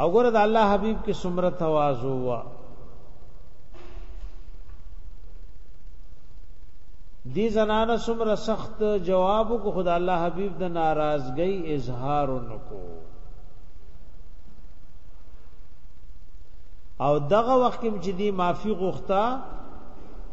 او ګره د الله حبيب کې سمره تواضع وا دی زنانه سمره سخت جواب کو خدا الله حبيب د ناراضګۍ اظهار نکو او دغه وخت کې چې دی معافي غوښتا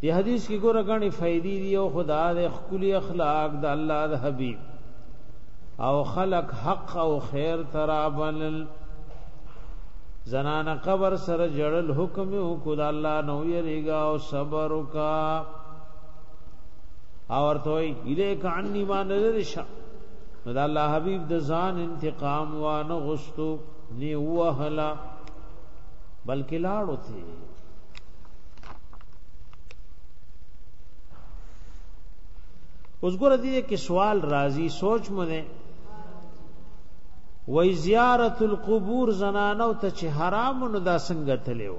دی حدیث کې ګوره غني فائدې دی او خدا د خپل اخلاق د الله د حبيب او خلق حق او خیر ترابل زنان قبر سره جړل حکم او خدا الله نو یریګا او صبر وکا او ورته الیک عني ما نظر شا نو د الله حبيب د ځان انتقام وانه غستو نیو وهلا بلکې لاړو ته اوس ګور دې کې سوال راځي سوچ مو نه وای زیارت القبور زنانو ته چې حرام نو دا څنګه تلې و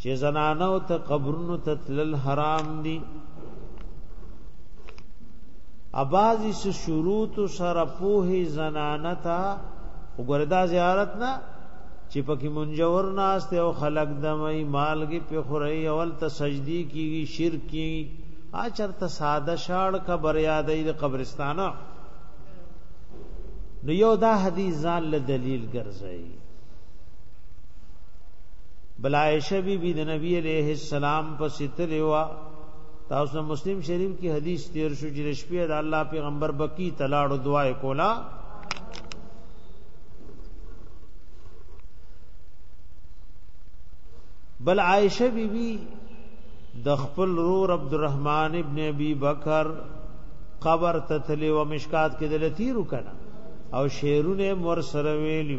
چې زنانو ته قبرونو ته تلل حرام دي ابازي سو شروط سره پوه زنانه ته وګوردا زیارت نه چې پکې منجور ناس ته او خلق دمای مالګي په خوري اول ته سجدي کیږي شرک کیږي اچر ته ساده شاړ قبر یادې د قبرستانه نو یو دا حدیث ځان له دلیل ګرځي بلایشه بی بی د نبی علیہ السلام په ستر وا تاسو مسلم شریف کی حدیث تیر شو چې شپې د الله پیغمبر بکی تلاړو دعا کولا بل عائشه بی بی د خپل رور عبدالرحمن ابن ابي بکر قبر ته تلو مشکات کې د لتیرو کنا او شعرونه مر سره ویلو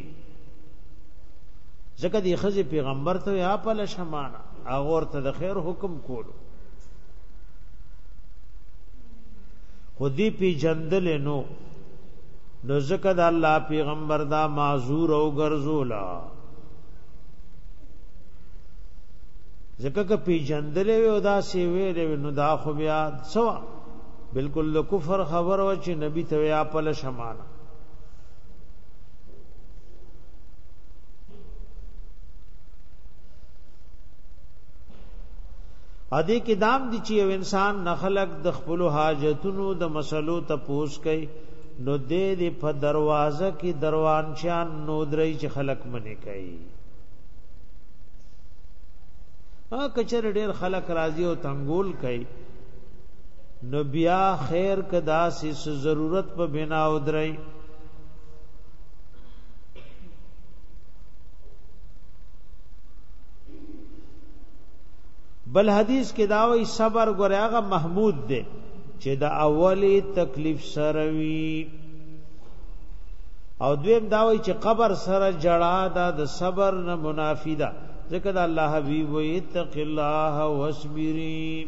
ځکه دی خزه پیغمبر ته یا په لشمانه هغه ورته د خیر حکم کولو خو دی پی جندل نو نو ځکه د الله پیغمبر دا معذور او ګرځولا ځکه که پی جندل او دا سی ویل نو دا خو بیا سوا بالکل د کفر خبر و چې نبی ته یا په لشمانه ا دې کې دام دي چې یو انسان نه خلق د خپل حاجتونو د مسلو ته پوس کوي نو دې دې په دروازه کې دروان شان نو درې چې خلق منې کوي ا کچر ډېر خلق راضي او تنګول کوي نو بیا خیر کدا سې ضرورت په بنا او درې بل حدیث کې دا وی صبر ګره هغه محمود دی چې د اولی تکلیف سره وی او دویم دا وی چې قبر سره جړا دا د صبر نه منافی ده ځکه دا الله حبیب وی اتق الله واصبری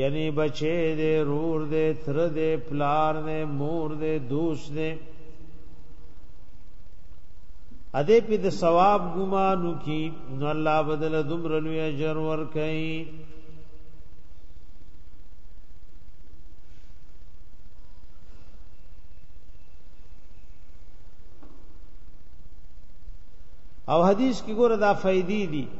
یعنی بچې دې رور دې تر دې پلار دې مور دې دوست دې اده په د ثواب ګمانو کی نو الله بدل دمر لوی اجر ور کوي او حدیث کې ګوره دا فائدې دي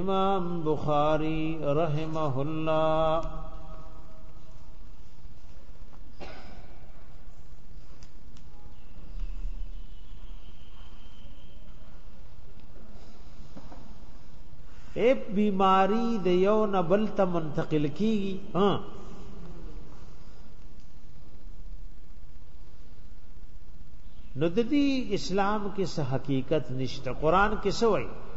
امام بخاری رحمه الله اے بیماری د یو نه بل ته منتقل کیږي ها نو د دې اسلام کې څه حقیقت نشته قران کې څه وایي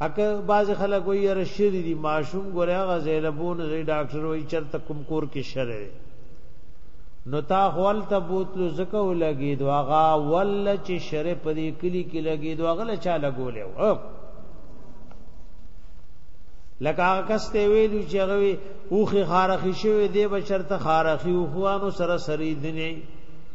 اکه باز خلک وی یره شری دی ماشوم ګوره هغه زیلبون زی ډاکټر وی چرته کوم کور کې شری نو تا خپل ته بوتلو زکه ولګي دواغه ول چې شری په دې کلی کې لګي دواغه له چا لګولې او لکه هغه کس ته ویلو چې هغه اوخه خارخي شوی دی بشرته خارخي اوخوانو سره سری دنه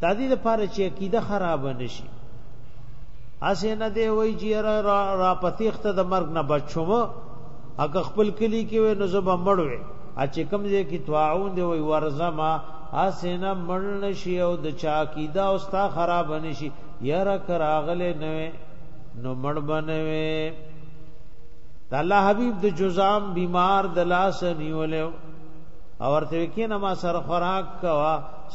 د دې لپاره چې عقیده خراب نشي اسه نه دی وای چې را, را, را پتیخته د مرګ نه بچوم اګه خپل کلی کې نو زبا مړوي ا چې کم دې کې تواعون دی وای ورزما اسه نه مړ نشي او د چا عقیده او ستا خراب نشي یاره کراغله نه نو مړ بنوي د الله حبيب د جزام بیمار د لاس نیولیو او ورته کې نما سر خوراک کوا